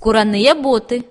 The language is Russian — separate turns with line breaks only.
скураные боты.